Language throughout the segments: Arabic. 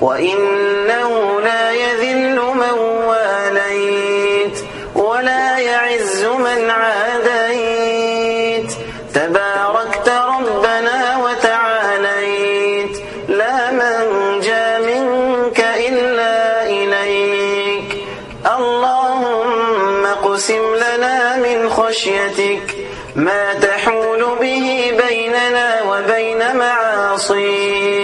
وإنه لا يذل من واليت ولا يعز من عاديت. تباركت ربنا وتعاليت. لا منجى منك إلا إليك. اللهم اقسم لنا من خشيتك ما تحول به بيننا وبين معاصيك.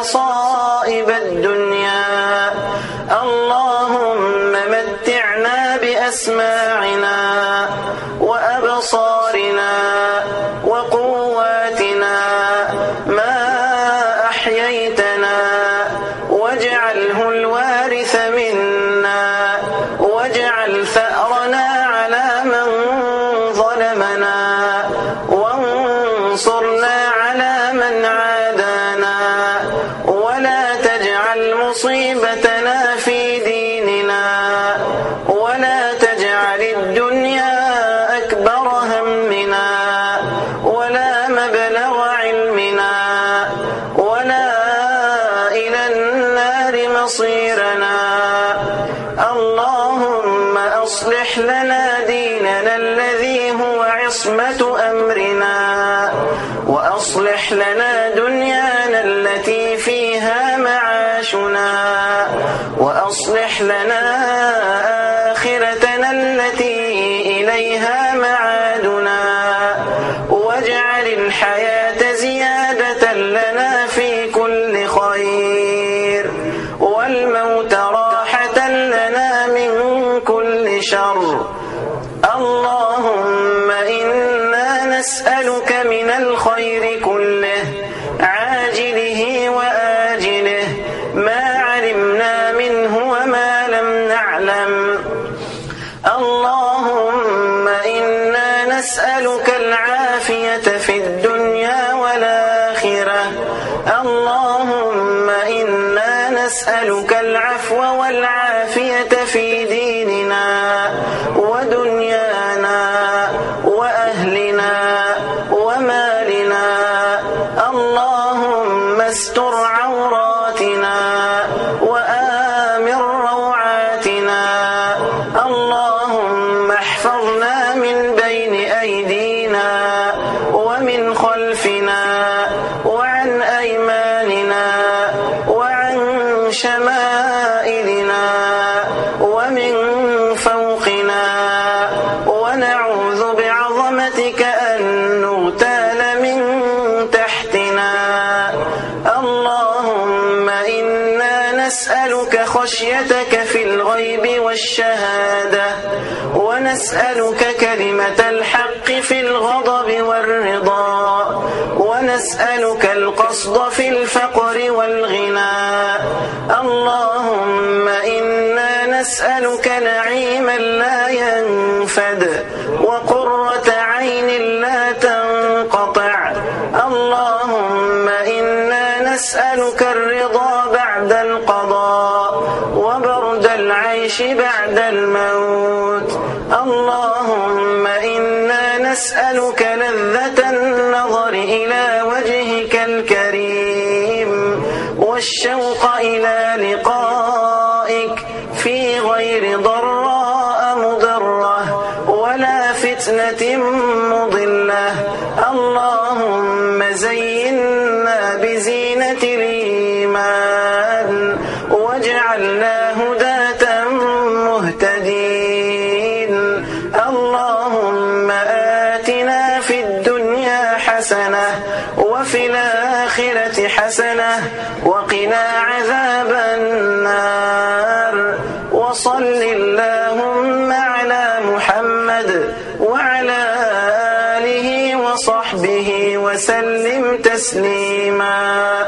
مصائب الدنيا. لنا ديننا الذي هو عصمة أمرنا. وأصلح لنا دنيانا التي فيها معاشنا. وأصلح لنا آخرتنا التي إليها معادنا. واجعل الحياة زيادة لنا في كل خير. والموت كل شر. اللهم إنا نسألك من الخير كله عاجله وآجله ما علمنا منه وما لم نعلم. اللهم إنا نسألك العافية في الدنيا والآخرة. اللهم إنا نسألك العفو والعافية في ديننا ودنيانا وأهلنا ومالنا. اللهم استر عوراتنا شمائلنا ومن فوقنا ونعوذ بعظمتك أن نغتال من تحتنا. اللهم إنا نسألك خشيتك في الغيب والشهادة ونسألك كلمة الحق في الغضب والرضا ونسألك القصد في الفقر والغنى اللهم إنا نسألك نعيما لا ينفد وقرة عين لا تنقطع. اللهم إنا نسألك الرضا بعد القضاء وبرد العيش بعد الموت. اللهم إنا نسألك لذة النظر إلى وجهك الكريم والشوق إلى مهتدين اللهم آتنا في الدنيا حسنة وفي الآخرة حسنة وقنا عذاب النار. وصل اللهم على محمد وعلى آله وصحبه وسلم تسليما.